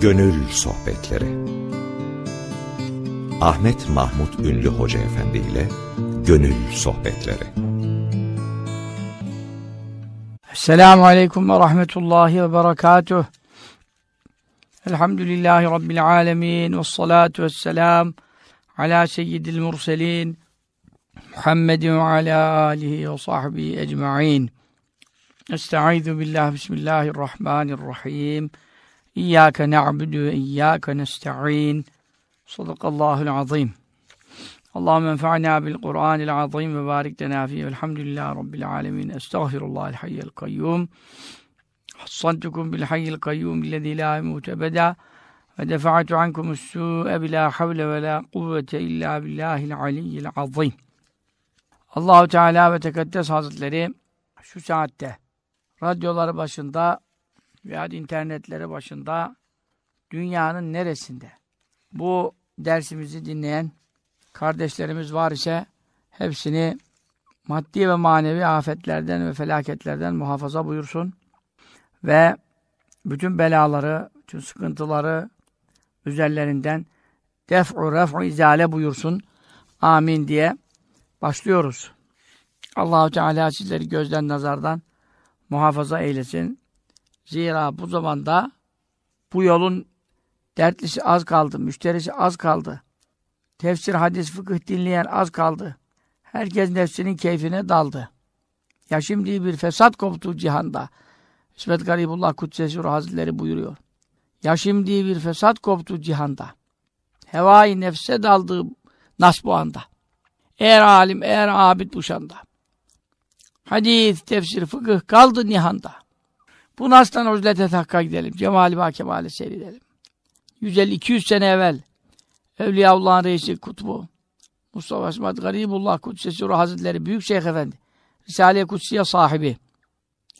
Gönül Sohbetleri. Ahmet Mahmut Ünlü Hoca Efendi ile Gönül Sohbetleri. Selamun Aleyküm ve Rahmetullahi ve Berekatuh. Elhamdülillahi Rabbil Alemin. Ve salatu ve selam ala seyyidil murselin Muhammedin ve ala alihi ve sahbihi ecma'in. Estaizu billah. Bismillahirrahmanirrahim İyyâke na'budu ve iyyâke nesta'in Sadakallahul azim Allahümme enfa'na bil Kur'anil azim ve barik lena fihi velhamdülillahi rabbil alemin estağfirullahal hayyel kayyum hassantukum bil hayyel kayyum illezî la yemut ebeda ve defa'tu ankumus su'e bila havle ve la kuvvete illa billahil aliyyil azim Allahu Teala ve Tekaddes Hazretleri şu saatte radyoları başında veya internetleri başında dünyanın neresinde bu dersimizi dinleyen kardeşlerimiz var ise hepsini maddi ve manevi afetlerden ve felaketlerden muhafaza buyursun ve bütün belaları, bütün sıkıntıları üzerlerinden def'u ref'u izale buyursun. Amin diye başlıyoruz. Allahu Teala sizleri gözden nazardan muhafaza eylesin. Zira bu zamanda bu yolun dertlisi az kaldı, müşterisi az kaldı. Tefsir, hadis, fıkıh dinleyen az kaldı. Herkes nefsinin keyfine daldı. Ya şimdi bir fesat koptu cihanda. İsmet Garibullah Kudsesi Hazretleri buyuruyor. Ya şimdi bir fesat koptu cihanda. Hevai nefse daldı nas bu anda. Eğer alim, eğer abid bu şanda. Hadis, tefsir, fıkıh kaldı nihanda. Bu nastan uzlete takka gidelim. Cemali ba kemali seyredelim. 150-200 sene evvel Evliyaullah'ın reisi kutbu Mustafa İsmet Garibullah Kudsesi Hazretleri Büyük Şeyh Efendi Risale-i Kutsiye sahibi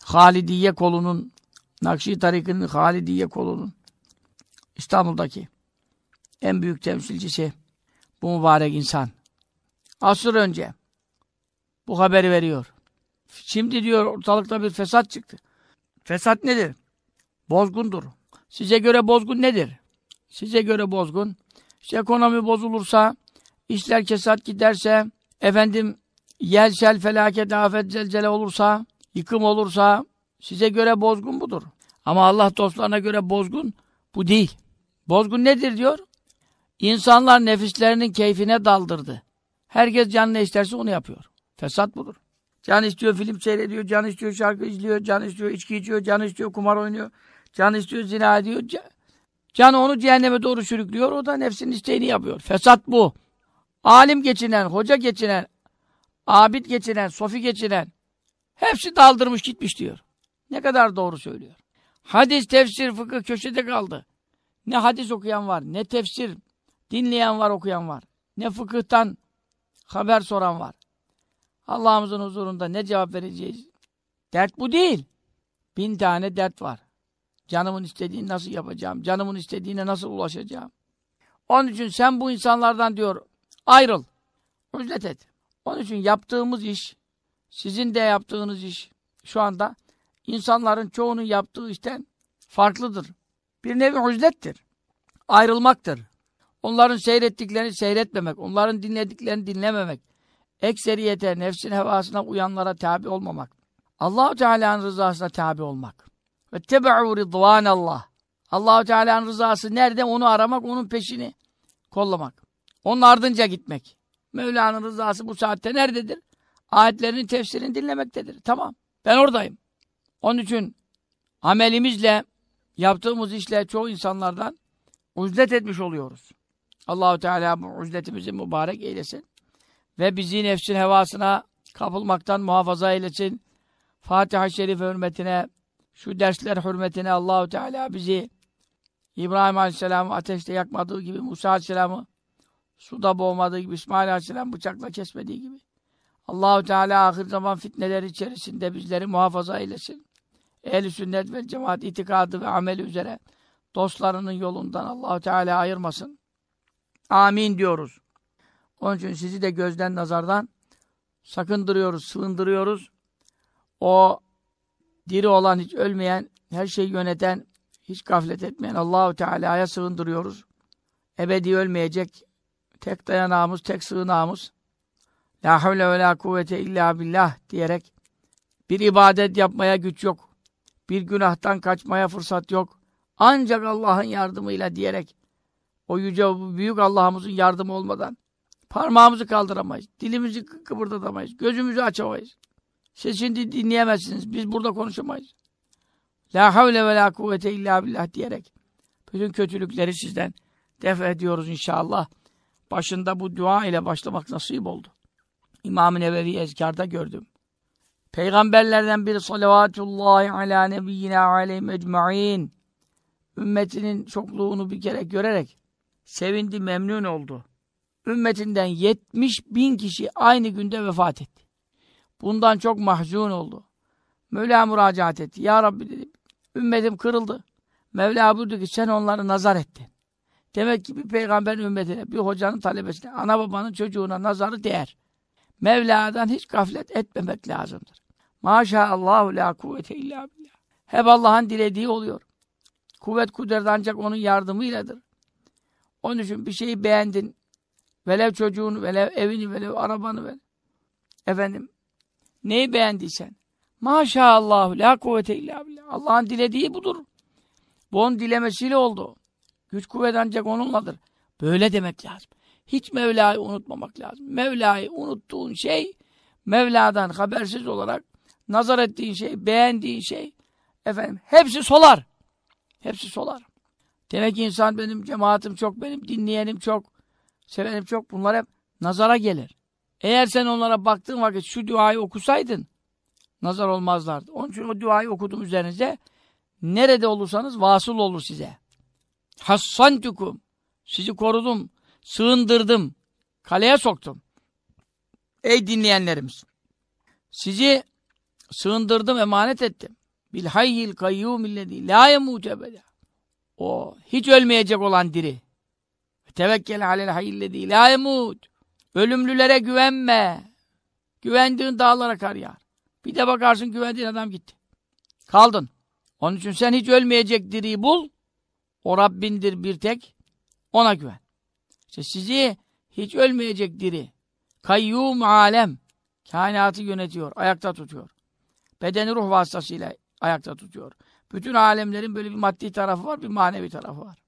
Halidiye kolunun Nakşi Tarikı'nın Halidiye kolunun İstanbul'daki en büyük temsilcisi bu mübarek insan. Asır önce bu haberi veriyor. Şimdi diyor ortalıkta bir fesat çıktı. Fesat nedir? Bozgundur. Size göre bozgun nedir? Size göre bozgun. İşte ekonomi bozulursa, işler kesat giderse, efendim yel, sel, felaket, afet, zelzele olursa, yıkım olursa, size göre bozgun budur. Ama Allah dostlarına göre bozgun bu değil. Bozgun nedir diyor? İnsanlar nefislerinin keyfine daldırdı. Herkes canı ne isterse onu yapıyor. Fesat budur. Can istiyor film seyrediyor, can istiyor şarkı izliyor, can istiyor içki içiyor, can istiyor kumar oynuyor, can istiyor zina ediyor. Can onu cehenneme doğru sürüklüyor, o da nefsinin isteğini yapıyor. Fesat bu. Alim geçinen, hoca geçinen, abid geçinen, sofi geçinen, hepsi daldırmış gitmiş diyor. Ne kadar doğru söylüyor. Hadis, tefsir, fıkıh köşede kaldı. Ne hadis okuyan var, ne tefsir dinleyen var, okuyan var. Ne fıkıhtan haber soran var. Allah'ımızın huzurunda ne cevap vereceğiz? Dert bu değil. Bin tane dert var. Canımın istediğini nasıl yapacağım? Canımın istediğine nasıl ulaşacağım? Onun için sen bu insanlardan diyor ayrıl. Ücret et. Onun için yaptığımız iş, sizin de yaptığınız iş şu anda insanların çoğunun yaptığı işten farklıdır. Bir nevi ücrettir. Ayrılmaktır. Onların seyrettiklerini seyretmemek, onların dinlediklerini dinlememek, ekseriyete, nefsin hevasına uyanlara tabi olmamak, Allahu Teala'nın rızasına tabi olmak. Ve tebe'u ridvanallah. Allahu Teala'nın rızası nerede? Onu aramak, onun peşini kollamak. Onun ardınca gitmek. Mevla'nın rızası bu saatte nerededir? Ayetlerinin tefsirini dinlemektedir. Tamam. Ben oradayım. Onun için amelimizle, yaptığımız işle çoğu insanlardan uzlet etmiş oluyoruz. Allahu Teala bu uzletimizi mübarek eylesin. Ve bizi nefsin hevasına kapılmaktan muhafaza eylesin. Fatiha-i Şerif hürmetine, şu dersler hürmetine Allahu Teala bizi İbrahim Aleyhisselam'ı ateşte yakmadığı gibi, Musa Aleyhisselam'ı suda boğmadığı gibi, İsmail Aleyhisselam bıçakla kesmediği gibi Allahu Teala ahir zaman fitneler içerisinde bizleri muhafaza eylesin. Ehl-i sünnet ve cemaat itikadı ve ameli üzere dostlarının yolundan Allahu Teala ayırmasın. Amin diyoruz. Onun için sizi de gözden nazardan sakındırıyoruz, sığındırıyoruz. O diri olan, hiç ölmeyen, her şeyi yöneten, hiç gaflet etmeyen Allahu Teala'ya sığındırıyoruz. Ebedi ölmeyecek tek dayanağımız, tek sığınağımız La havle ve la kuvvete illa billah diyerek bir ibadet yapmaya güç yok. Bir günahtan kaçmaya fırsat yok. Ancak Allah'ın yardımıyla diyerek o yüce, büyük Allah'ımızın yardımı olmadan parmağımızı kaldıramayız. Dilimizi kıpırdatamayız. Gözümüzü açamayız. Siz şimdi dinleyemezsiniz. Biz burada konuşamayız. La havle ve la kuvvete illa billah diyerek bütün kötülükleri sizden def ediyoruz inşallah. Başında bu dua ile başlamak nasip oldu. İmam-ı Nevevi ezkarda gördüm. Peygamberlerden biri salavatullahi ala nebiyyina aleyhim ecma'in ümmetinin çokluğunu bir kere görerek sevindi, memnun oldu. Ümmetinden 70 bin kişi aynı günde vefat etti. Bundan çok mahzun oldu. Mevla müracaat etti. Ya Rabbi dedi, ümmetim kırıldı. Mevla buyurdu ki sen onları nazar ettin. Demek ki bir peygamberin ümmetine, bir hocanın talebesine, ana babanın çocuğuna nazarı değer. Mevla'dan hiç gaflet etmemek lazımdır. Maşallahu la kuvvete illa billah. Hep Allah'ın dilediği oluyor. Kuvvet kudret ancak onun yardımıyladır. Onun için bir şeyi beğendin. Velev çocuğunu, velev evini, velev arabanı, velev. Efendim, neyi beğendiysen. Maşallah, la kuvvete illa billah. Allah'ın dilediği budur. Bu onun dilemesiyle oldu. Güç kuvvet ancak onunladır. Böyle demek lazım. Hiç Mevla'yı unutmamak lazım. Mevla'yı unuttuğun şey, Mevla'dan habersiz olarak nazar ettiğin şey, beğendiğin şey, efendim, hepsi solar. Hepsi solar. Demek insan benim, cemaatim çok, benim dinleyenim çok, sevenim çok. Bunlar hep nazara gelir. Eğer sen onlara baktığın vakit şu duayı okusaydın, nazar olmazlardı. Onun için o duayı okudum üzerinize. Nerede olursanız vasıl olur size. Hassantukum. Sizi korudum, sığındırdım, kaleye soktum. Ey dinleyenlerimiz! Sizi sığındırdım, emanet ettim. Bil hayyil kayyumillezî la ebeda. O hiç ölmeyecek olan diri. Tevekkel alel hayyillezî la yemût. Ölümlülere güvenme. Güvendiğin dağlara kar yağar. Bir de bakarsın güvendiğin adam gitti. Kaldın. Onun için sen hiç ölmeyecek diriyi bul. O Rabbindir bir tek. Ona güven. İşte sizi hiç ölmeyecek diri. Kayyum alem. Kainatı yönetiyor. Ayakta tutuyor. Bedeni ruh vasıtasıyla ayakta tutuyor. Bütün alemlerin böyle bir maddi tarafı var, bir manevi tarafı var.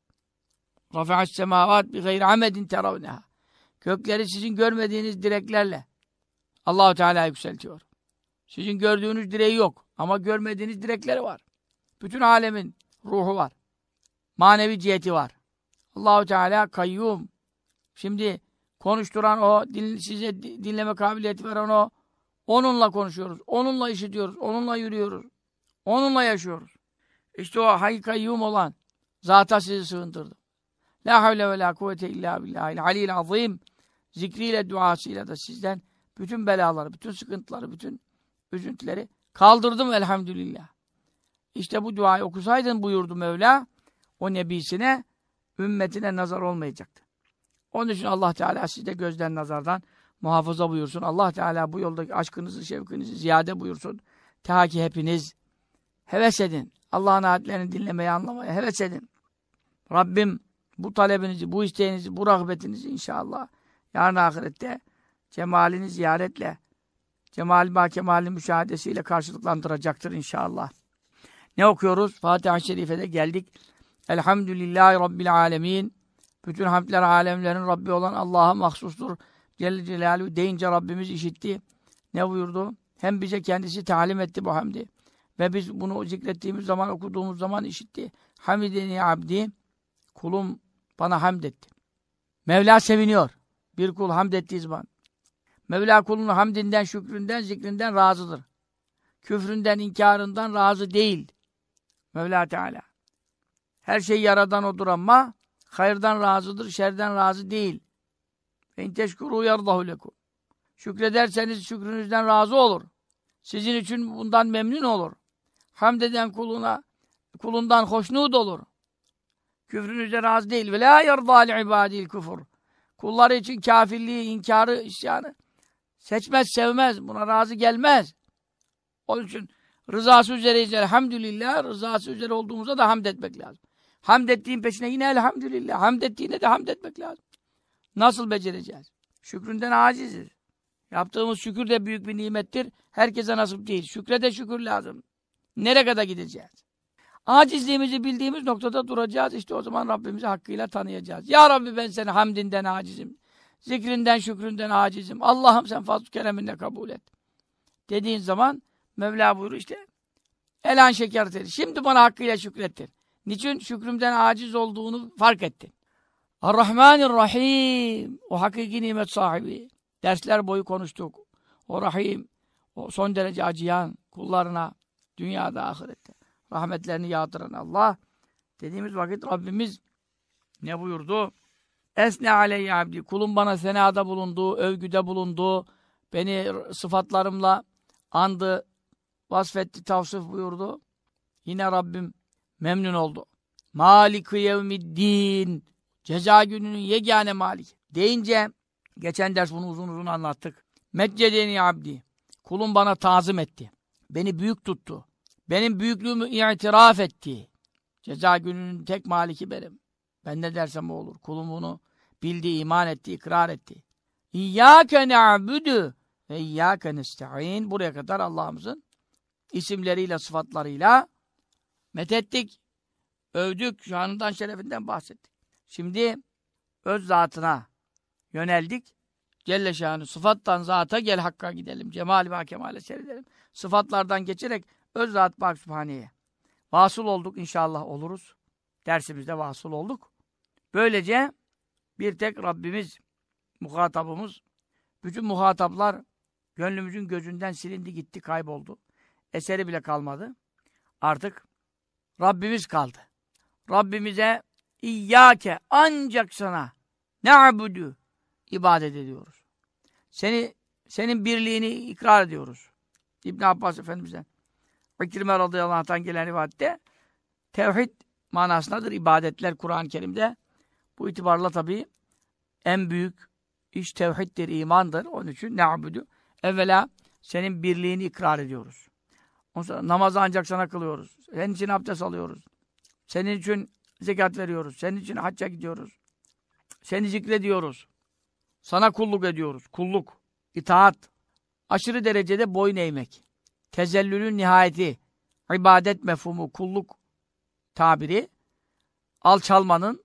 Rafi'as semavat bi gayri amedin teravneha. Kökleri sizin görmediğiniz direklerle Allahu Teala yükseltiyor. Sizin gördüğünüz direği yok ama görmediğiniz direkleri var. Bütün alemin ruhu var. Manevi ciheti var. Allahu Teala kayyum. Şimdi konuşturan o, din, size dinleme kabiliyeti veren o, onunla konuşuyoruz, onunla işitiyoruz, onunla yürüyoruz, onunla yaşıyoruz. İşte o hay kayyum olan zata sizi sığındırdı. La havle ve la kuvvete illa billahil alil azim. Zikriyle, duasıyla da sizden bütün belaları, bütün sıkıntıları, bütün üzüntüleri kaldırdım elhamdülillah. İşte bu duayı okusaydın buyurdu Mevla o nebisine, ümmetine nazar olmayacaktı. Onun için Allah Teala sizi gözden nazardan muhafaza buyursun. Allah Teala bu yoldaki aşkınızı, şevkinizi ziyade buyursun. Ta ki hepiniz heves edin. Allah'ın ayetlerini dinlemeye, anlamaya heves edin. Rabbim bu talebinizi, bu isteğinizi, bu rağbetinizi inşallah yarın ahirette cemalini ziyaretle, cemal ba kemalin müşahadesiyle karşılıklandıracaktır inşallah. Ne okuyoruz? Fatiha-i Şerife'de geldik. Elhamdülillahi Rabbil alemin. Bütün hamdler alemlerin Rabbi olan Allah'a mahsustur. Celle Celaluhu deyince Rabbimiz işitti. Ne buyurdu? Hem bize kendisi talim etti bu hamdi. Ve biz bunu zikrettiğimiz zaman, okuduğumuz zaman işitti. Hamideni abdi, kulum bana hamd etti. Mevla seviniyor. Bir kul hamd ettiği zaman. Mevla kulunun hamdinden, şükründen, zikrinden razıdır. Küfründen, inkarından razı değil. Mevla Teala. Her şeyi yaradan odur ama hayırdan razıdır, şerden razı değil. En teşkuru yardahu lekum. Şükrederseniz şükrünüzden razı olur. Sizin için bundan memnun olur. Hamd eden kuluna, kulundan hoşnut olur. Küfrünüzde razı değil. Ve la li ibadil kufur. Kulları için kafirliği, inkarı, isyanı seçmez, sevmez. Buna razı gelmez. Onun için Rızası üzereyiz elhamdülillah. Rızası üzere olduğumuzda da hamd etmek lazım. Hamd ettiğin peşine yine elhamdülillah. Hamd ettiğine de hamd etmek lazım. Nasıl becereceğiz? Şükründen aciziz. Yaptığımız şükür de büyük bir nimettir. Herkese nasip değil. Şükre de şükür lazım. Nereye kadar gideceğiz? Acizliğimizi bildiğimiz noktada duracağız. İşte o zaman Rabbimizi hakkıyla tanıyacağız. Ya Rabbi ben seni hamdinden acizim. Zikrinden, şükründen acizim. Allah'ım sen fazl kereminle kabul et. Dediğin zaman Mevla buyuruyor işte elan şeker teri. Şimdi bana hakkıyla şükrettir. Niçin? Şükrümden aciz olduğunu fark ettin. Ar-Rahmanir-Rahim. O hakiki nimet sahibi. Dersler boyu konuştuk. O Rahim, o son derece acıyan kullarına dünyada, ahirette rahmetlerini yağdıran Allah. Dediğimiz vakit Rabbimiz ne buyurdu? Esne aleyhi abdi. Kulum bana senada bulundu, övgüde bulundu. Beni sıfatlarımla andı, vasfetti, tavsif buyurdu. Yine Rabbim memnun oldu. Malik-i yevmiddin. Ceza gününün yegane malik. Deyince, geçen ders bunu uzun uzun anlattık. Meccedeni abdi. Kulum bana tazım etti. Beni büyük tuttu. Benim büyüklüğümü itiraf etti. Ceza gününün tek maliki benim. Ben ne dersem o olur. Kulum bunu bildi, iman etti, ikrar etti. İyyâke ne'abudu ve iyyâke nesta'in. Buraya kadar Allah'ımızın isimleriyle, sıfatlarıyla methettik, övdük, şanından, şerefinden bahsettik. Şimdi öz zatına yöneldik. Celle şanı sıfattan zata gel hakka gidelim. Cemal ve kemale seyredelim. Sıfatlardan geçerek öz zat bak sübhaneye. Vasıl olduk inşallah oluruz. Dersimizde vasıl olduk. Böylece bir tek Rabbimiz muhatabımız. Bütün muhataplar gönlümüzün gözünden silindi gitti kayboldu. Eseri bile kalmadı. Artık Rabbimiz kaldı. Rabbimize İyyâke ancak sana ne'abudu ibadet ediyoruz. Seni senin birliğini ikrar ediyoruz. İbn Abbas Efendimiz'den İkrime radıyallahu anh'tan gelen rivayette tevhid manasındadır ibadetler Kur'an-ı Kerim'de. Bu itibarla tabi en büyük iş tevhiddir, imandır. Onun için ne'abudu. Evvela senin birliğini ikrar ediyoruz. Ondan sonra namazı ancak sana kılıyoruz. Senin için abdest alıyoruz. Senin için zekat veriyoruz. Senin için hacca gidiyoruz. Seni zikrediyoruz. Sana kulluk ediyoruz. Kulluk, itaat, aşırı derecede boyun eğmek. Tezellülün nihayeti, ibadet mefhumu, kulluk tabiri, alçalmanın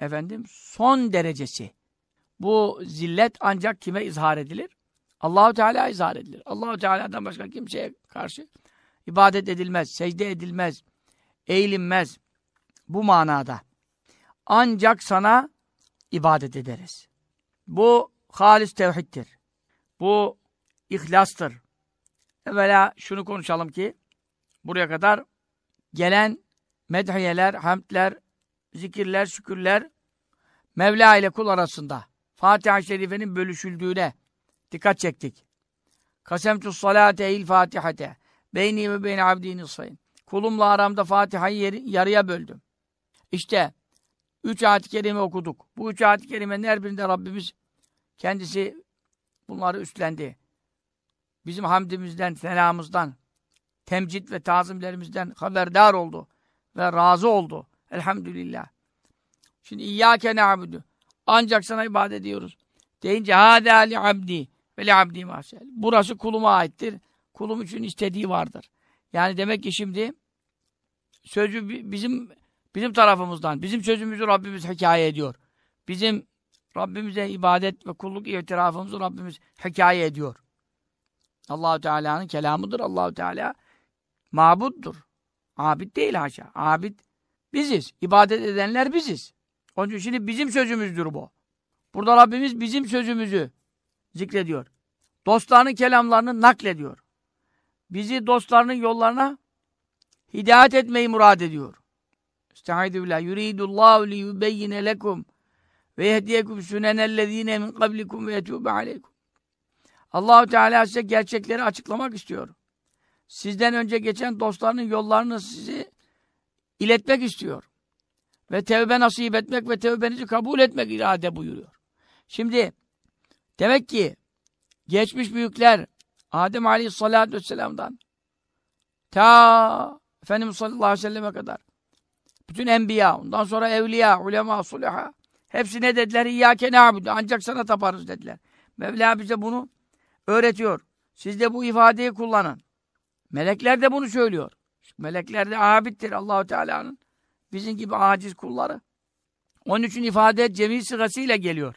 efendim son derecesi. Bu zillet ancak kime izhar edilir? Allahu Teala izhar edilir. Allahu Teala'dan başka kimseye karşı ibadet edilmez, secde edilmez, eğilinmez. Bu manada. Ancak sana ibadet ederiz. Bu halis tevhiddir. Bu ihlastır. Evvela şunu konuşalım ki buraya kadar gelen medhiyeler, hamdler, zikirler, şükürler Mevla ile kul arasında Fatiha-i Şerife'nin bölüşüldüğüne dikkat çektik. Kasemtus salate il fatihate beyni ve beyni abdi nisfayn. Kulumla aramda Fatiha'yı yarıya böldüm. İşte üç ayet-i kerime okuduk. Bu üç ayet-i kerimenin her birinde Rabbimiz kendisi bunları üstlendi. Bizim hamdimizden, selamımızdan, temcid ve tazimlerimizden haberdar oldu ve razı oldu. Elhamdülillah. Şimdi İyyâke na'budu. Ancak sana ibadet ediyoruz. Deyince hâdâ li abdi ve li abdi mahsel. Burası kuluma aittir. Kulum için istediği vardır. Yani demek ki şimdi sözü bizim bizim tarafımızdan, bizim sözümüzü Rabbimiz hikaye ediyor. Bizim Rabbimize ibadet ve kulluk itirafımızı Rabbimiz hikaye ediyor. Allahu Teala'nın kelamıdır. Allahu Teala mabuddur. Abid değil haşa. Abid biziz. İbadet edenler biziz. Onun için şimdi bizim sözümüzdür bu. Burada Rabbimiz bizim sözümüzü zikrediyor. Dostlarının kelamlarını naklediyor. Bizi dostlarının yollarına hidayet etmeyi murad ediyor. Estaizu billah. Yuridullahu li yubeyyine lekum ve yehdiyekum sünenellezine min kablikum ve yetûbe aleykum. Allahu Teala size gerçekleri açıklamak istiyor. Sizden önce geçen dostlarının yollarını sizi iletmek istiyor. Ve tevbe nasip etmek ve tevbenizi kabul etmek irade buyuruyor. Şimdi demek ki geçmiş büyükler Adem Aleyhisselatü Vesselam'dan Ta Efendimiz sallallahu aleyhi ve selleme kadar. Bütün enbiya, ondan sonra evliya, ulema, sulaha. Hepsi ne dediler? İyyâke na'budu. Ancak sana taparız dediler. Mevla bize bunu öğretiyor. Siz de bu ifadeyi kullanın. Melekler de bunu söylüyor. Melekler de abittir Allahu Teala'nın. Bizim gibi aciz kulları. Onun için ifade cemil sırasıyla geliyor.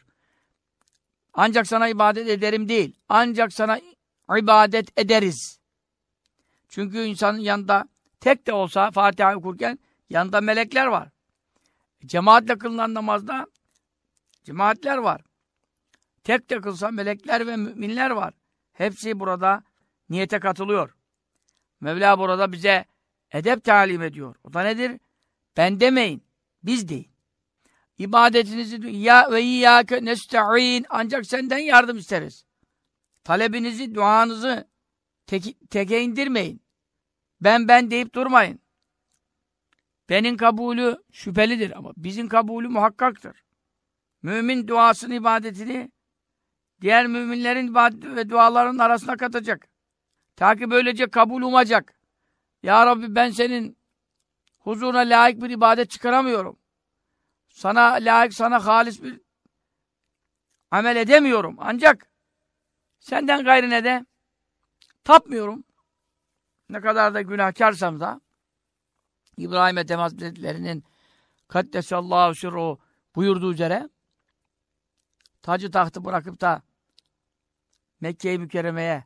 Ancak sana ibadet ederim değil. Ancak sana ibadet ederiz. Çünkü insanın yanında tek de olsa Fatiha okurken yanında melekler var. Cemaatle kılınan namazda cemaatler var. Tek de kılsa melekler ve müminler var. Hepsi burada niyete katılıyor. Mevla burada bize edep talim ediyor. O da nedir? Ben demeyin. Biz deyin. İbadetinizi ya ve iyyâke nesta'in ancak senden yardım isteriz. Talebinizi, duanızı teke, teke indirmeyin. Ben ben deyip durmayın. Benim kabulü şüphelidir ama bizim kabulü muhakkaktır. Mümin duasını, ibadetini diğer müminlerin ibadet ve dualarının arasına katacak. Ta ki böylece kabul umacak. Ya Rabbi ben senin huzuruna layık bir ibadet çıkaramıyorum. Sana layık, sana halis bir amel edemiyorum. Ancak senden gayrine de tapmıyorum. Ne kadar da günahkarsam da İbrahim Ethem Hazretleri'nin Kaddesallahu sirruhu buyurduğu üzere tacı tahtı bırakıp da Mekke-i Mükerreme'ye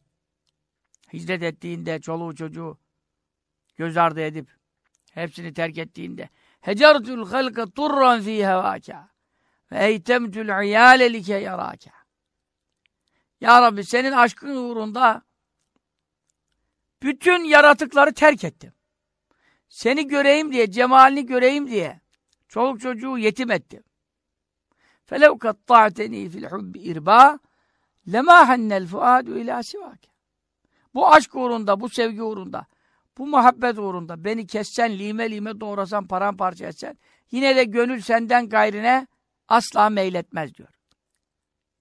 hicret ettiğinde çoluğu çocuğu göz ardı edip hepsini terk ettiğinde hecertul halka turran fi hevâkâ ve eytemtul iyâle like yarâkâ Ya Rabbi senin aşkın uğrunda bütün yaratıkları terk ettim. Seni göreyim diye, cemalini göreyim diye çoluk çocuğu yetim ettim. فَلَوْ قَطَّعْتَن۪ي فِي الْحُبِّ اِرْبَا lemâhennel fuâdü ilâ sivâke. Bu aşk uğrunda, bu sevgi uğrunda, bu muhabbet uğrunda beni kessen, lime lime doğrasan, paramparça etsen, yine de gönül senden gayrine asla meyletmez diyor.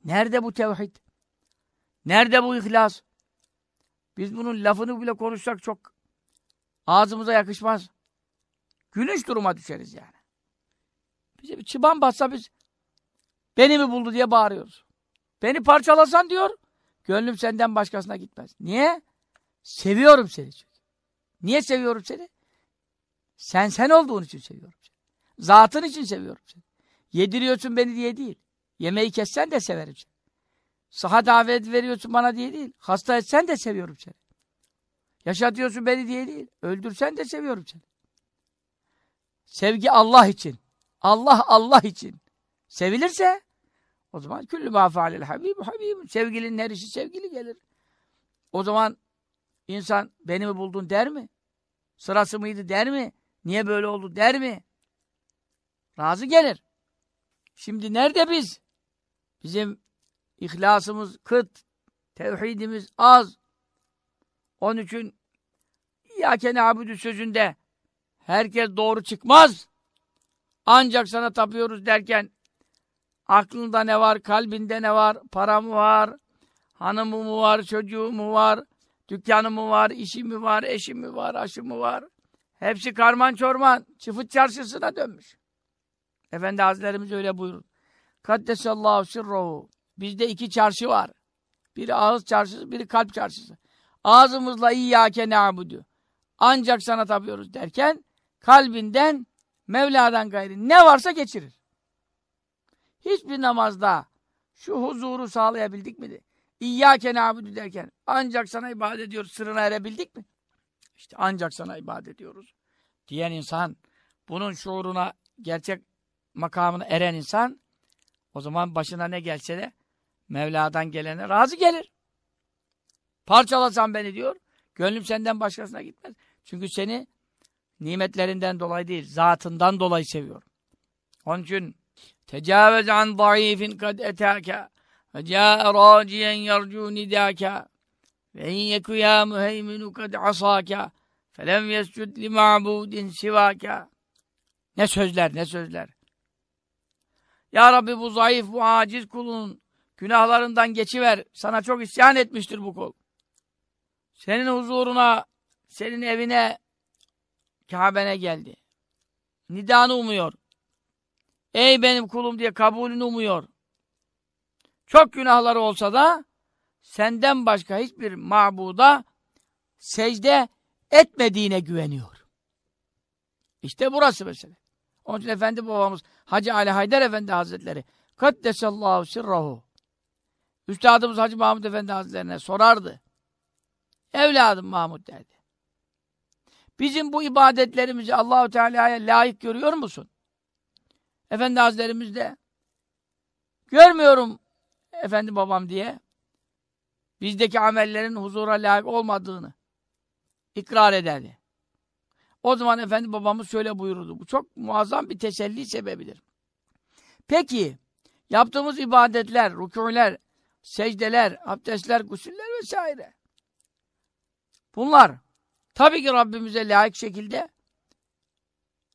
Nerede bu tevhid? Nerede bu ihlas? Biz bunun lafını bile konuşsak çok ağzımıza yakışmaz. Gülünç duruma düşeriz yani. Bize bir çıban bassa biz beni mi buldu diye bağırıyoruz. Beni parçalasan diyor, gönlüm senden başkasına gitmez. Niye? Seviyorum seni çünkü. Niye seviyorum seni? Sen sen olduğun için seviyorum seni. Zatın için seviyorum seni. Yediriyorsun beni diye değil. Yemeği kessen de severim seni. Saha davet veriyorsun bana diye değil. Hasta etsen de seviyorum seni. Yaşatıyorsun beni diye değil. Öldürsen de seviyorum seni. Sevgi Allah için. Allah Allah için. Sevilirse o zaman küllü mâ fâlel habîbü habîbü. Sevgilinin her işi sevgili gelir. O zaman insan beni mi buldun der mi? Sırası mıydı der mi? Niye böyle oldu der mi? Razı gelir. Şimdi nerede biz? Bizim ihlasımız kıt, tevhidimiz az. Onun için İyyâke nâbudu sözünde herkes doğru çıkmaz. Ancak sana tapıyoruz derken aklında ne var, kalbinde ne var, para mı var, hanımı mı var, çocuğu mu var, dükkanı mı var, işi mi var, eşi mi var, aşı mı var? Hepsi karman çorman, çıfıt çarşısına dönmüş. Efendi Hazretlerimiz öyle buyurur. Kaddesallahu sirruhu. Bizde iki çarşı var. Biri ağız çarşısı, biri kalp çarşısı. Ağzımızla iyyâke na'budu. Ancak sana tapıyoruz derken kalbinden Mevla'dan gayri ne varsa geçirir. Hiçbir namazda şu huzuru sağlayabildik mi? İyyâke na'budu derken ancak sana ibadet ediyoruz sırrına erebildik mi? İşte ancak sana ibadet ediyoruz. Diyen insan bunun şuuruna gerçek makamına eren insan o zaman başına ne gelse de Mevla'dan gelene razı gelir. Parçalasan beni diyor. Gönlüm senden başkasına gitmez. Çünkü seni nimetlerinden dolayı değil, zatından dolayı seviyorum. Onun için tecavüz an zayıfin kad etâke ve câe râciyen yercû nidâke ve in yeku yâ müheyminu kad asâke felem yescud li ma'budin sivâke Ne sözler, ne sözler. Ya Rabbi bu zayıf, bu aciz kulun günahlarından geçiver. Sana çok isyan etmiştir bu kul. Senin huzuruna senin evine Kabe'ne geldi. Nidanı umuyor. Ey benim kulum diye kabulünü umuyor. Çok günahları olsa da senden başka hiçbir mabuda secde etmediğine güveniyor. İşte burası mesela. Onun için Efendi babamız Hacı Ali Haydar Efendi Hazretleri Kaddesallahu sirrahu Üstadımız Hacı Mahmud Efendi Hazretlerine sorardı. Evladım Mahmud derdi. Bizim bu ibadetlerimizi Allahu Teala'ya layık görüyor musun? Efendi Hazretlerimiz de görmüyorum efendi babam diye bizdeki amellerin huzura layık olmadığını ikrar ederdi. O zaman efendi babamız şöyle buyururdu. Bu çok muazzam bir teselli sebebidir. Peki yaptığımız ibadetler, rükûler, secdeler, abdestler, gusüller vesaire. Bunlar tabii ki Rabbimize layık şekilde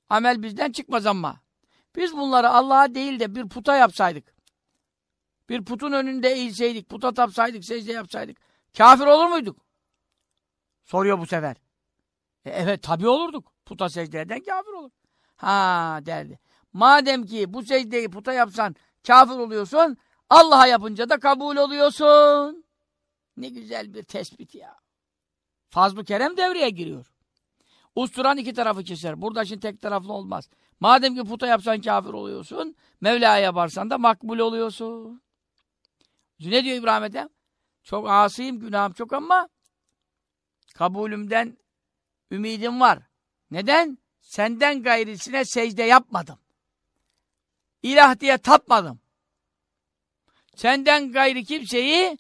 amel bizden çıkmaz ama biz bunları Allah'a değil de bir puta yapsaydık, bir putun önünde eğilseydik, puta tapsaydık, secde yapsaydık, kafir olur muyduk? Soruyor bu sefer. E, evet tabii olurduk. Puta secde eden kafir olur. Ha derdi. Madem ki bu secdeyi puta yapsan kafir oluyorsun, Allah'a yapınca da kabul oluyorsun. Ne güzel bir tespit ya. Fazl-ı Kerem devreye giriyor. Usturan iki tarafı keser. Burada şimdi tek taraflı olmaz. Madem ki puta yapsan kafir oluyorsun, Mevla'ya yaparsan da makbul oluyorsun. Ne diyor İbrahim Ethem? Çok asıyım, günahım çok ama kabulümden ümidim var. Neden? Senden gayrisine secde yapmadım. İlah diye tapmadım. Senden gayri kimseyi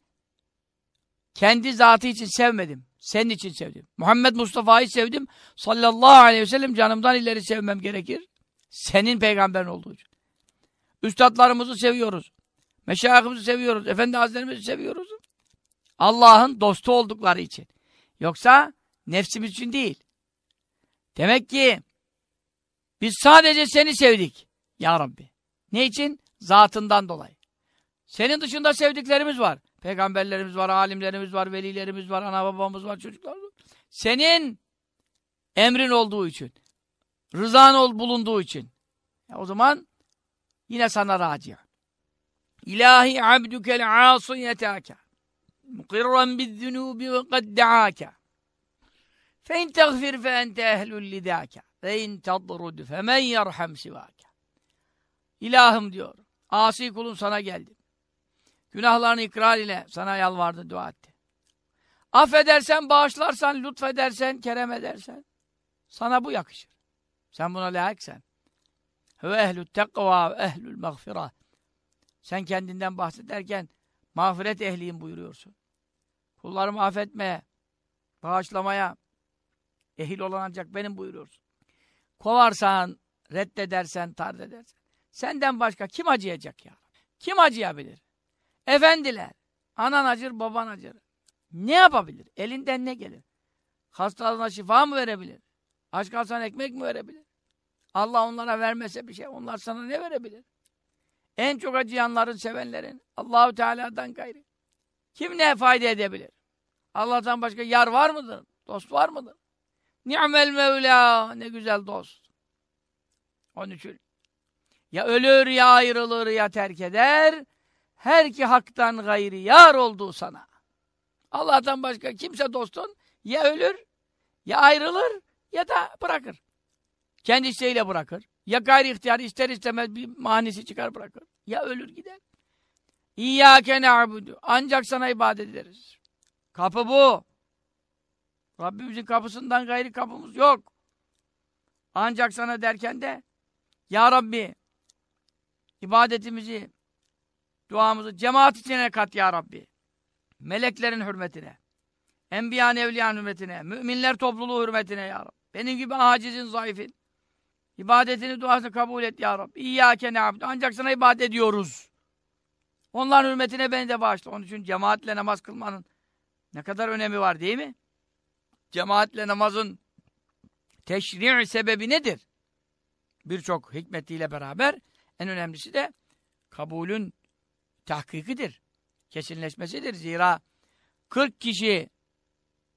kendi zatı için sevmedim. Senin için sevdim. Muhammed Mustafa'yı sevdim. Sallallahu aleyhi ve sellem canımdan ileri sevmem gerekir. Senin peygamberin olduğu için. Üstadlarımızı seviyoruz. Meşayihimizi seviyoruz. Efendi Hazretlerimizi seviyoruz. Allah'ın dostu oldukları için. Yoksa nefsimiz için değil. Demek ki biz sadece seni sevdik. Ya Rabbi. Ne için? Zatından dolayı. Senin dışında sevdiklerimiz var. Peygamberlerimiz var, alimlerimiz var, velilerimiz var, ana babamız var, çocuklar var. Senin emrin olduğu için. Rızan ol, bulunduğu için. Ya o zaman yine sana raci. İlahi abdukel asun yetâke. Mukirran bizzunûbi ve kad deâke. Fe in teğfir fe ente ehlul lidâke. Ve tadrud fe men yerham sivâke. İlahım diyor. Asi kulun sana geldi. Günahlarını ikrar ile sana yalvardı, dua etti. Affedersen, bağışlarsan, lütfedersen, kerem edersen sana bu yakışır. Sen buna layıksen. Ve ehlü tekva ve ehlül mağfirah. Sen kendinden bahsederken mağfiret ehliyim buyuruyorsun. Kullarımı affetmeye, bağışlamaya ehil olan ancak benim buyuruyorsun. Kovarsan, reddedersen, tard edersen. Senden başka kim acıyacak ya? Kim acıyabilir? Efendiler, anan acır, baban acır. Ne yapabilir? Elinden ne gelir? Hastalığına şifa mı verebilir? Aç kalsan ekmek mi verebilir? Allah onlara vermese bir şey, onlar sana ne verebilir? En çok acıyanların, sevenlerin Allahu Teala'dan gayrı. Kim ne fayda edebilir? Allah'tan başka yar var mıdır? Dost var mıdır? Ni'mel Mevla, ne güzel dost. Onun için ya ölür ya ayrılır ya terk eder. Her ki haktan gayri yar olduğu sana. Allah'tan başka kimse dostun ya ölür ya ayrılır ya da bırakır. Kendi isteğiyle bırakır. Ya gayri ihtiyar ister istemez bir manisi çıkar bırakır. Ya ölür gider. İyyâke ne'abudu. Ancak sana ibadet ederiz. Kapı bu. Rabbimizin kapısından gayri kapımız yok. Ancak sana derken de Ya Rabbi ibadetimizi, duamızı cemaat içine kat Ya Rabbi. Meleklerin hürmetine, enbiya evliyan hürmetine, müminler topluluğu hürmetine Ya Rabbi. Benim gibi acizin, zayıfin. İbadetini, duasını kabul et Ya Rabbi. İyyâke ne'abdu. Ancak sana ibadet ediyoruz. Onların hürmetine beni de bağışla. Onun için cemaatle namaz kılmanın ne kadar önemi var değil mi? Cemaatle namazın teşri' sebebi nedir? Birçok hikmetiyle beraber en önemlisi de kabulün tahkikidir. Kesinleşmesidir. Zira 40 kişi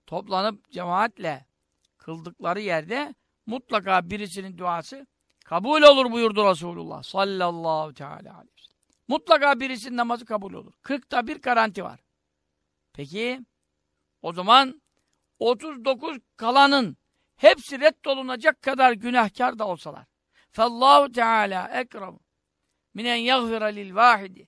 toplanıp cemaatle kıldıkları yerde mutlaka birisinin duası kabul olur buyurdu Resulullah sallallahu teala aleyhi ve sellem. Mutlaka birisinin namazı kabul olur. Kırkta bir garanti var. Peki o zaman 39 kalanın hepsi reddolunacak kadar günahkar da olsalar. Fallahu Teala ekram minen yaghfira lil vahidi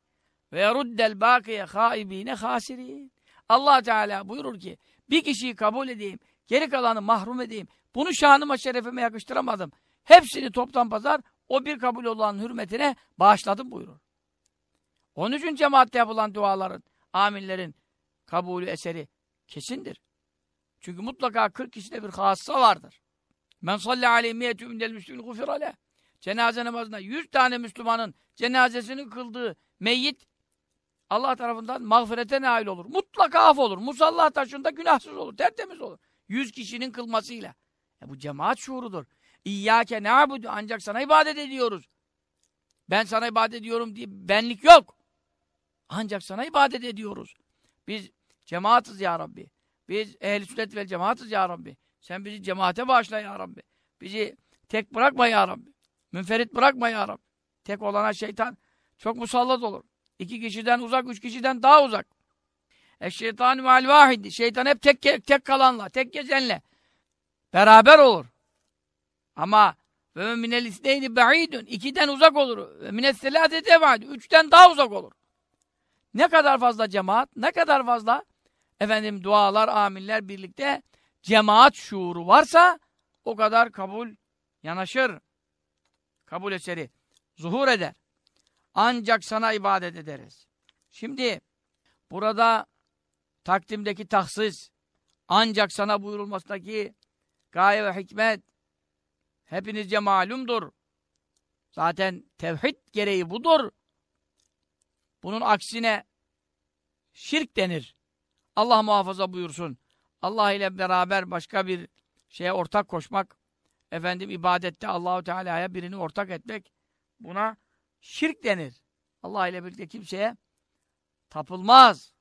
ve yeruddel bakiye haibine hasirin. Allah Teala buyurur ki bir kişiyi kabul edeyim, geri kalanı mahrum edeyim. Bunu şanıma şerefime yakıştıramadım. Hepsini toptan pazar o bir kabul olan hürmetine bağışladım buyurur. Onun için cemaatte yapılan duaların, aminlerin kabulü eseri kesindir. Çünkü mutlaka 40 kişide bir hassa vardır. Men salli aleyhi miyetü mindel müslümin gufir. Cenaze namazında 100 tane Müslümanın cenazesini kıldığı meyyit Allah tarafından mağfirete nail olur. Mutlaka af olur. Musalla taşında günahsız olur. Tertemiz olur. 100 kişinin kılmasıyla. E bu cemaat şuurudur. İyyâke na'budu ancak sana ibadet ediyoruz. Ben sana ibadet ediyorum diye benlik yok. Ancak sana ibadet ediyoruz. Biz cemaatiz ya Rabbi. Biz ehl-i sünnet vel cemaatiz ya Rabbi. Sen bizi cemaate bağışla ya Rabbi. Bizi tek bırakma ya Rabbi. Münferit bırakma ya Rabbi. Tek olana şeytan çok musallat olur. İki kişiden uzak, üç kişiden daha uzak. Eşşeytanü me'al vahidi. Şeytan hep tek, tek kalanla, tek gezenle beraber olur. Ama ve minel isneyni ba'idun. İkiden uzak olur. Ve minet selâseti evâdi. Üçten daha uzak olur. Ne kadar fazla cemaat, ne kadar fazla efendim dualar, aminler birlikte cemaat şuuru varsa o kadar kabul yanaşır. Kabul eseri zuhur eder. Ancak sana ibadet ederiz. Şimdi burada takdimdeki tahsis ancak sana buyurulmasındaki gaye ve hikmet hepinizce malumdur. Zaten tevhid gereği budur. Bunun aksine şirk denir. Allah muhafaza buyursun. Allah ile beraber başka bir şeye ortak koşmak, efendim ibadette Allahu Teala'ya birini ortak etmek buna şirk denir. Allah ile birlikte kimseye tapılmaz.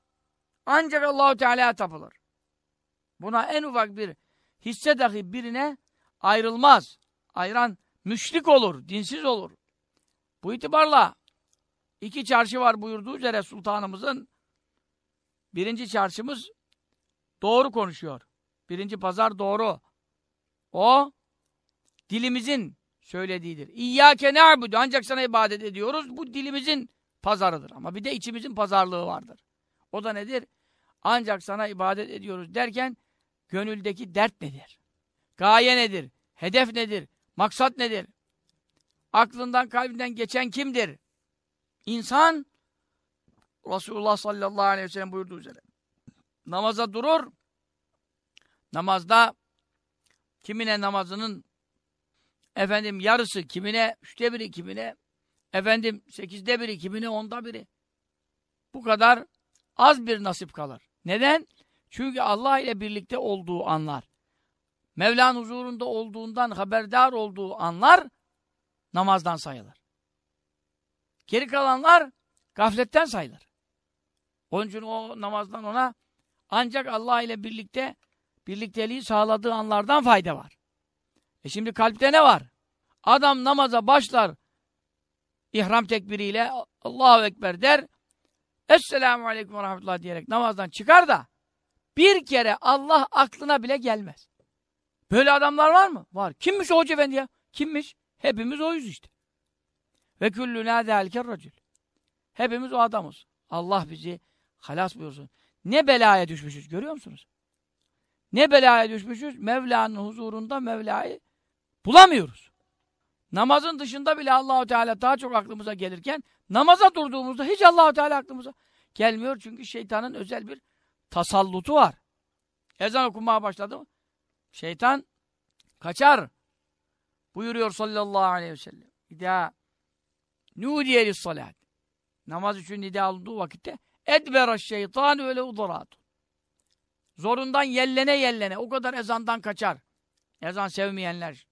Ancak Allahu Teala'ya tapılır. Buna en ufak bir hisse dahi birine ayrılmaz. Ayıran müşrik olur, dinsiz olur. Bu itibarla iki çarşı var buyurduğu üzere sultanımızın birinci çarşımız doğru konuşuyor. Birinci pazar doğru. O dilimizin söylediğidir. İyyâke ne'budu ancak sana ibadet ediyoruz. Bu dilimizin pazarıdır. Ama bir de içimizin pazarlığı vardır. O da nedir? Ancak sana ibadet ediyoruz derken gönüldeki dert nedir? Gaye nedir? Hedef nedir? Maksat nedir? Aklından kalbinden geçen kimdir? İnsan Resulullah sallallahu aleyhi ve sellem buyurduğu üzere namaza durur. Namazda kimine namazının efendim yarısı, kimine üçte biri, kimine efendim sekizde biri, kimine onda biri. Bu kadar az bir nasip kalır. Neden? Çünkü Allah ile birlikte olduğu anlar, Mevla'nın huzurunda olduğundan haberdar olduğu anlar namazdan sayılır. Geri kalanlar gafletten sayılır. Onun için o namazdan ona ancak Allah ile birlikte birlikteliği sağladığı anlardan fayda var. E şimdi kalpte ne var? Adam namaza başlar ihram tekbiriyle Allahu Ekber der Esselamu Aleyküm ve Rahmetullah diyerek namazdan çıkar da bir kere Allah aklına bile gelmez. Böyle adamlar var mı? Var. Kimmiş o hoca efendi ya? Kimmiş? Hepimiz oyuz işte. Ve küllüna zâliker racül. Hepimiz o adamız. Allah bizi halas buyursun. Ne belaya düşmüşüz görüyor musunuz? Ne belaya düşmüşüz? Mevla'nın huzurunda Mevla'yı bulamıyoruz. Namazın dışında bile Allahu Teala daha çok aklımıza gelirken namaza durduğumuzda hiç Allahu Teala aklımıza gelmiyor çünkü şeytanın özel bir tasallutu var. Ezan okunmaya başladı mı? Şeytan kaçar. Buyuruyor sallallahu aleyhi ve sellem. İdâ nûdiye salat. Namaz için nida olduğu vakitte edbera şeytan öyle uduratun. Zorundan yellene yellene o kadar ezandan kaçar. Ezan sevmeyenler.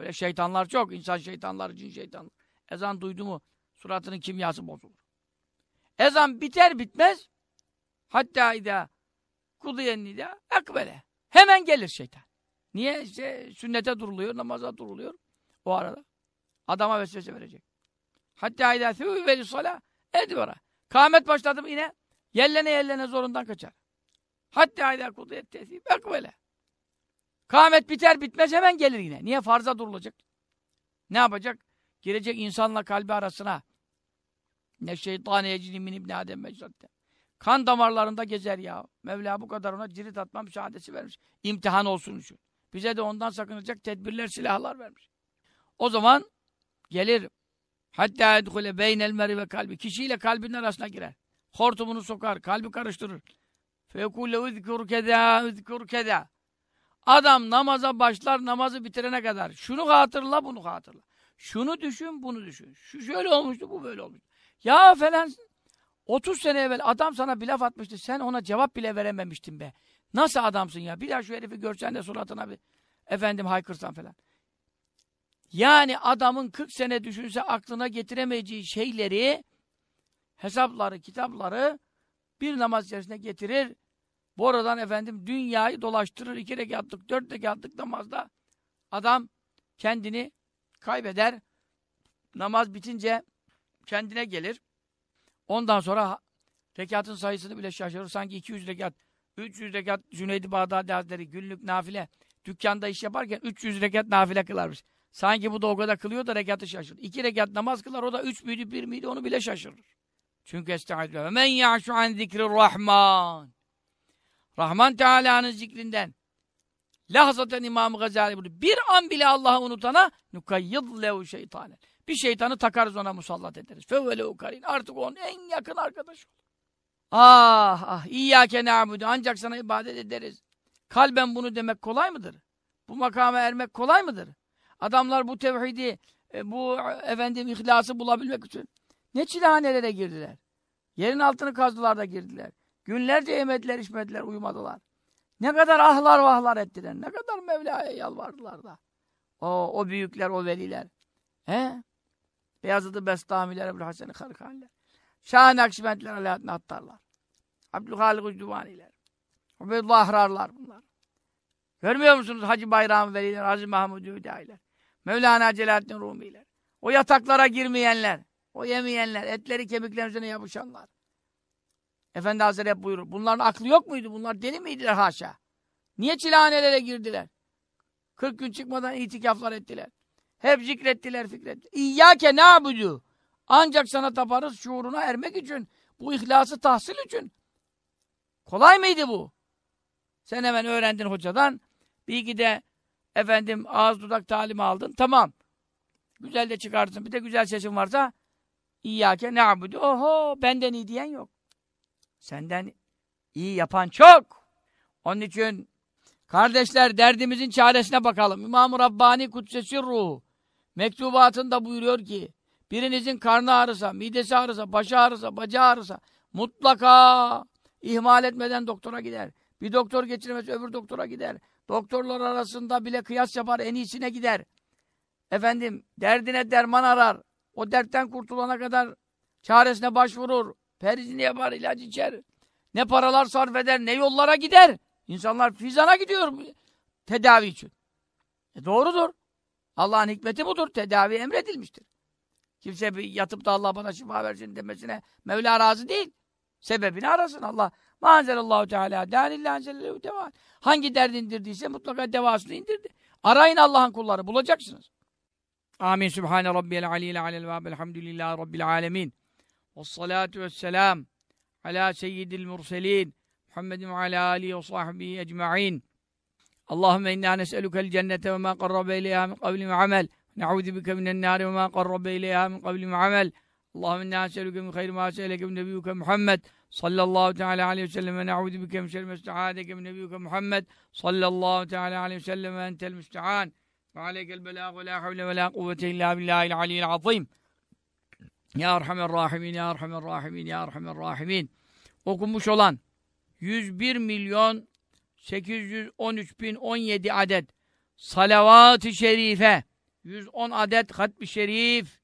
Böyle şeytanlar çok. insan şeytanları, cin şeytanlar. Ezan duydu mu suratının kimyası bozulur. Ezan biter bitmez hatta idâ kudiyen nida ekbele. Hemen gelir şeytan. Niye? İşte sünnete duruluyor, namaza duruluyor. O arada. Adama vesvese verecek. Hatta idâ thûveli salâ edvara. Kâhmet başladı mı yine yellene yellene zorundan kaçar. Hatta idâ kudiyet tesîb ekvele. Kâhmet biter bitmez hemen gelir yine. Niye? Farza durulacak. Ne yapacak? Girecek insanla kalbi arasına. Ne şeytan yecini min ibni adem mecratte. Kan damarlarında gezer ya. Mevla bu kadar ona cirit atma müsaadesi vermiş. İmtihan olsun için. Bize de ondan sakınacak tedbirler, silahlar vermiş. O zaman gelir. Hatta edhule beynel meri ve kalbi. Kişiyle kalbinin arasına girer. Hortumunu sokar, kalbi karıştırır. Fekulle uzkur keda, uzkur keda. Adam namaza başlar, namazı bitirene kadar. Şunu hatırla, bunu hatırla. Şunu düşün, bunu düşün. Şu şöyle olmuştu, bu böyle olmuştu. Ya falan 30 sene evvel adam sana bir laf atmıştı. Sen ona cevap bile verememiştin be. Nasıl adamsın ya? Bir daha şu herifi görsen de suratına bir efendim haykırsan falan. Yani adamın 40 sene düşünse aklına getiremeyeceği şeyleri hesapları, kitapları bir namaz içerisinde getirir. Bu aradan efendim dünyayı dolaştırır. iki rekatlık, dört rekatlık namazda adam kendini kaybeder. Namaz bitince kendine gelir. Ondan sonra rekatın sayısını bile şaşırır. Sanki 200 rekat, 300 rekat Cüneydi Bağdadi Hazretleri günlük nafile dükkanda iş yaparken 300 rekat nafile kılarmış. Sanki bu da o kadar kılıyor da rekatı şaşırır. İki rekat namaz kılar o da üç müydü bir miydi onu bile şaşırır. Çünkü estağfirullah. Men ya'şu an zikri rahman. Rahman Teala'nın zikrinden. Lahzaten İmam Gazali bunu. Bir an bile Allah'ı unutana nukayyid lehu şeytanen. Bir şeytanı takarız ona musallat ederiz. Fevvelehu karin. Artık onun en yakın arkadaşı olur. Ah ah. İyyâke na'budu. Ancak sana ibadet ederiz. Kalben bunu demek kolay mıdır? Bu makama ermek kolay mıdır? Adamlar bu tevhidi, e, bu efendim ihlası bulabilmek için ne çilehanelere girdiler. Yerin altını kazdılar da girdiler. Günlerce yemediler, içmediler, uyumadılar. Ne kadar ahlar vahlar ettiler. Ne kadar Mevla'ya yalvardılar da. O, o büyükler, o veliler. He? Beyazıt-ı Bestamiler, Ebu Hasan-ı Karikaniler. Şah-ı Nakşibendler aleyhatine attarlar. Abdülhalik Ucduvaniler. Ubeydullah Ahrarlar bunlar. Görmüyor musunuz Hacı Bayram Veliler, Hacı Mahmud Hüdayiler, Mevlana Celalettin Rumiler. O yataklara girmeyenler, o yemeyenler, etleri kemiklerin üzerine yapışanlar. Efendi Hazretleri buyurur. Bunların aklı yok muydu? Bunlar deli miydiler haşa? Niye çilehanelere girdiler? 40 gün çıkmadan itikaflar ettiler. Hep zikrettiler, fikrettiler. İyyâke nâbudu. Ancak sana taparız şuuruna ermek için, bu ihlası tahsil için. Kolay mıydı bu? Sen hemen öğrendin hocadan. Bir iki de efendim ağız dudak talimi aldın. Tamam. Güzel de çıkartırsın. Bir de güzel sesin varsa İyyâke na'budu. Oho benden iyi diyen yok. Senden iyi yapan çok. Onun için kardeşler derdimizin çaresine bakalım. İmam-ı Rabbani Kudsesi Ruhu mektubatında buyuruyor ki birinizin karnı ağrısa, midesi ağrısa, başı ağrısa, bacağı ağrısa mutlaka ihmal etmeden doktora gider. Bir doktor geçirmez öbür doktora gider. Doktorlar arasında bile kıyas yapar en iyisine gider. Efendim derdine derman arar. O dertten kurtulana kadar çaresine başvurur. Perizini yapar, ilaç içer. Ne paralar sarf eder, ne yollara gider. İnsanlar fizana gidiyor tedavi için. E doğrudur. Allah'ın hikmeti budur. Tedavi emredilmiştir. Kimse bir yatıp da Allah bana şifa versin demesine Mevla razı değil. Sebebini arasın Allah. Manzelallahu Teala enzellehu devan. Hangi derdin indirdiyse mutlaka devasını indirdi. Arayın Allah'ın kulları bulacaksınız. Amin. Sübhane Rabbiyel aliyyil alel vâb. Elhamdülillahi Rabbil alemin. Vessalatu vesselam ala seyyidil murselin. Muhammedin ve ala alihi ve sahbihi ecma'in. Allahümme inna nes'elukel cennete ve ma qarrabe ileyha min kavli ve amel. Ne'udhu bike minen nâri ve ma qarrabe ileyha min kavli ve amel. Allahümme inna nes'eluke min hayri ma se'eleke min nebiyyuke Muhammed sallallahu teala aleyhi ve sellem ve ne'udhu bike min şerri mesta'adeke min nebiyyuke Muhammed sallallahu teala aleyhi ve sellem ve entel müsta'an. Ve aleykel belâh Ya Erhamer Rahimin, Ya Erhamer Rahimin, Ya Erhamer Rahimin. Okunmuş olan 101 milyon 813 bin 17 adet salavat-ı şerife 110 adet hatmi şerif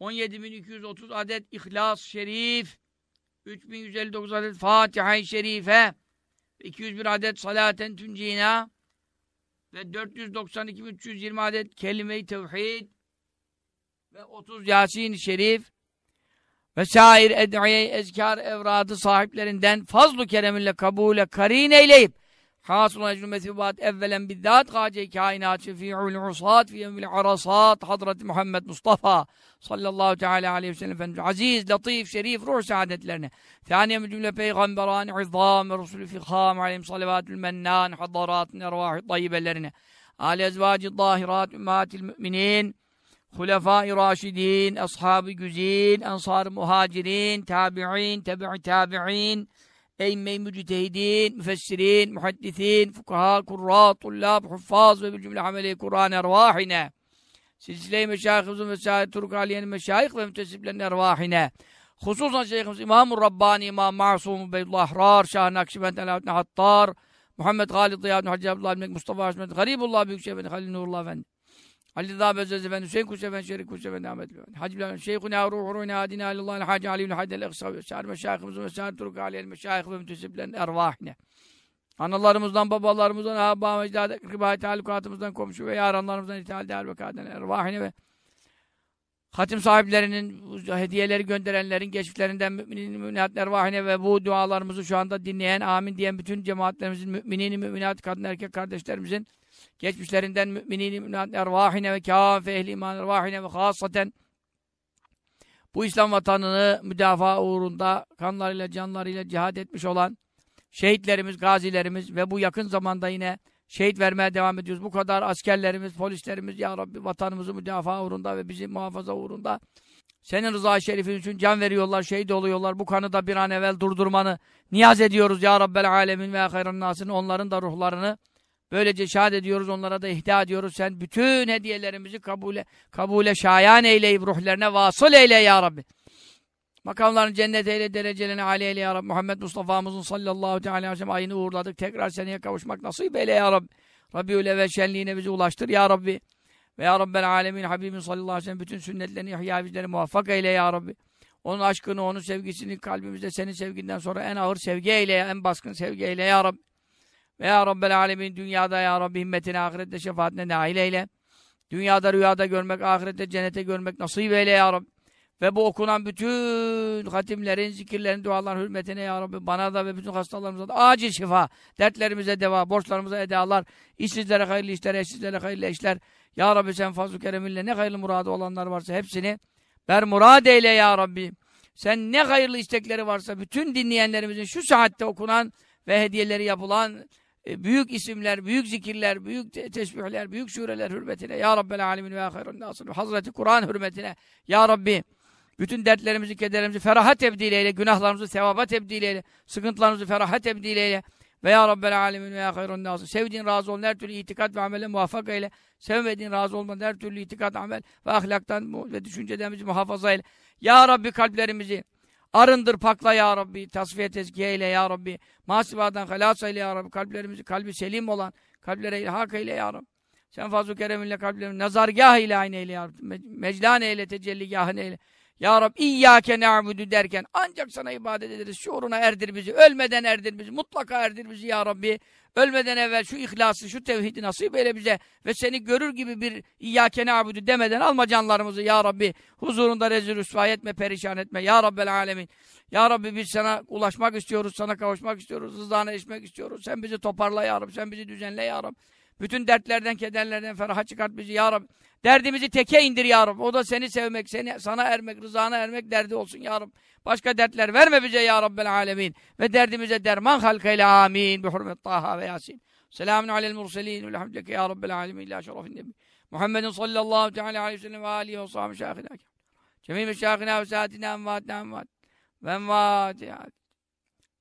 17.230 adet İhlas Şerif 3159 adet Fatiha-i Şerife 201 adet Salaten Tüncina ve 492.320 adet kelime-i tevhid ve 30 Yasin-i Şerif ve şair ed'iye ezkar evradı sahiplerinden fazlu keremille kabule karin eyleyip hasulun ecrü mesfibat evvelen bizzat gace kainat şefi'ul usat fiyemil arasat Hazreti Muhammed Mustafa sallallahu teala aleyhi ve sellem Efendimiz aziz, latif, şerif, ruh saadetlerine thaniyem cümle peygamberani izzam ve resulü fikham aleyhim salavatül mennan hadaratın ervahı tayyibelerine Ali ezvacı dahirat ümmatil müminin Hulefai Raşidin, Ashab-ı Güzin, Ensar-ı Muhacirin, Tabi'in, Tebi'i Tabi'in, Eymme-i Müctehidin, Müfessirin, Muhaddisin, Fukaha, Kurra, Tullab, Huffaz ve bir cümle ameli Kur'an ervahine. Silsile-i Meşayihimizin ve Said Turk Aliye'nin meşayih ve mütesiplerin ervahine. Hususan Şeyhimiz İmam-ı Rabbani, İmam Ma'sum, Beydullah Ahrar, Şah Nakşibend, Alaaddin Hattar, Muhammed Halid Ziyad, Hacı Abdullah Mustafa Haşmet, Garibullah Büyükşehir Halil Nurullah Efendi. Ali Rıza Bezez Efendi, Hüseyin Kuş Efendi, Şerif Kuş Efendi, Ahmet Efendi, Hacı Bilal, Şeyhuna, Ruhuruna, Adina, Allah, Hacı Ali, Haydel, Eksavi, Sâr Meşayihimizin ve Sâr Turuk Aliye'nin meşayih ve mütesiplerin ervahine. Analarımızdan, babalarımızdan, ahbâ, mecdâd, kıbâ, talukatımızdan, komşu ve yaranlarımızdan, ithal, değer ve kâden, ervahine ve hatim sahiplerinin, hediyeleri gönderenlerin, geçiflerinden müminin, müminat, ervahine ve bu dualarımızı şu anda dinleyen, amin diyen bütün cemaatlerimizin, müminin, müminat, kadın, erkek kardeşlerimizin, geçmişlerinden müminin, müminat, ervahine ve kâfe, ehli iman, ervahine ve hasaten bu İslam vatanını müdafaa uğrunda kanlarıyla, canlarıyla cihad etmiş olan şehitlerimiz, gazilerimiz ve bu yakın zamanda yine şehit vermeye devam ediyoruz. Bu kadar askerlerimiz, polislerimiz ya Rabbi vatanımızı müdafaa uğrunda ve bizi muhafaza uğrunda senin rıza şerifin için can veriyorlar, şehit oluyorlar. Bu kanı da bir an evvel durdurmanı niyaz ediyoruz ya Rabbel alemin ve hayran nasın. Onların da ruhlarını böylece şahit ediyoruz. Onlara da ihda ediyoruz. Sen bütün hediyelerimizi kabule, kabule şayan eyleyip ruhlerine vasıl eyle ya Rabbi. Makamlarını cennet eyle, derecelerini âli eyle ya Rabbi. Muhammed Mustafa'mızın sallallahu teala aleyhi ve sellem ayını uğurladık. Tekrar seneye kavuşmak nasip eyle ya Rabbi. Rabiül evvel şenliğine bizi ulaştır ya Rabbi. Ve ya Rabbel alemin Habibin sallallahu aleyhi ve sellem bütün sünnetlerini ihya muvaffak eyle ya Rabbi. Onun aşkını, onun sevgisini kalbimizde senin sevginden sonra en ağır sevgi eyle, en baskın sevgi eyle ya Rabbi. Ve ya Rabbel alemin dünyada ya Rabbi himmetine, ahirette şefaatine nail eyle. Dünyada rüyada görmek, ahirette cennete görmek nasip eyle ya Rabbi. Ve bu okunan bütün hatimlerin, zikirlerin, duaların hürmetine ya Rabbi bana da ve bütün hastalarımıza da acil şifa, dertlerimize deva, borçlarımıza edalar, işsizlere hayırlı işler, eşsizlere hayırlı işler. Ya Rabbi sen fazl-ı kereminle ne hayırlı muradı olanlar varsa hepsini ber murad eyle ya Rabbi. Sen ne hayırlı istekleri varsa bütün dinleyenlerimizin şu saatte okunan ve hediyeleri yapılan e, büyük isimler, büyük zikirler, büyük te tesbihler, büyük şureler hürmetine Ya Rabbel Alemin ve Hayrun Nasır Hazreti Kur'an hürmetine Ya Rabbi bütün dertlerimizi, kederlerimizi feraha tebdil eyle, günahlarımızı sevaba tebdil eyle, sıkıntılarımızı feraha tebdil eyle. Ve ya Rabbel alemin ve ya hayrun nasıl. Sevdiğin razı olun her türlü itikat ve amele muvaffak eyle. Sevmediğin razı olmadan her türlü itikat, amel ve ahlaktan ve düşüncelerimizi muhafaza eyle. Ya Rabbi kalplerimizi arındır, pakla ya Rabbi. Tasfiye tezkiye eyle ya Rabbi. Masibadan halas eyle ya Rabbi. Kalplerimizi, kalbi selim olan kalplere hak eyle ya Rabbi. Sen fazl-ı kereminle kalplerimizi nazargah ile aynı eyle ya Rabbi. Meclan eyle, tecelligahın eyle. Ya Rab İyyâke na'budu derken ancak sana ibadet ederiz. Şuuruna erdir bizi. Ölmeden erdir bizi. Mutlaka erdir bizi ya Rabbi. Ölmeden evvel şu ihlası, şu tevhidi nasip eyle bize. Ve seni görür gibi bir İyyâke na'budu demeden alma canlarımızı ya Rabbi. Huzurunda rezil rüsva etme, perişan etme. Ya Rabbel alemin. Ya Rabbi biz sana ulaşmak istiyoruz, sana kavuşmak istiyoruz, rızana eşmek istiyoruz. Sen bizi toparla ya Rabbi, sen bizi düzenle ya Rabbi. Bütün dertlerden, kederlerden feraha çıkart bizi ya Rabbi. Derdimizi teke indir ya Rabbi. O da seni sevmek, seni sana ermek, rızana ermek derdi olsun ya Rabbi. Başka dertler verme bize ya Rabbel alemin. Ve derdimize derman halkayla amin. Bi hurmet Taha ve Yasin. Selamun alel murselin. Velhamdülillah ya Rabbel alemin. La şerefin nebi. Muhammedin sallallahu teala aleyhi ve sellem ve alihi ve sahibi şahına. Cemil meşâhına ve saatina envaatna envaat. Ve envaat.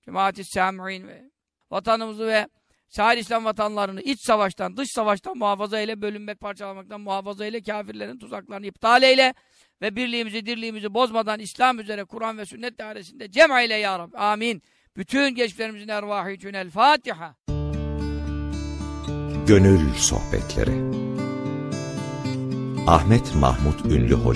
Cemaat-i ve vatanımızı ve Sahil İslam vatanlarını iç savaştan, dış savaştan muhafaza eyle, bölünmek, parçalamaktan muhafaza eyle, kafirlerin tuzaklarını iptal eyle ve birliğimizi, dirliğimizi bozmadan İslam üzere Kur'an ve sünnet dairesinde cem eyle ya Rabbi. Amin. Bütün geçmişlerimizin ervahı için El Fatiha. Gönül Sohbetleri Ahmet Mahmut Ünlü Hoca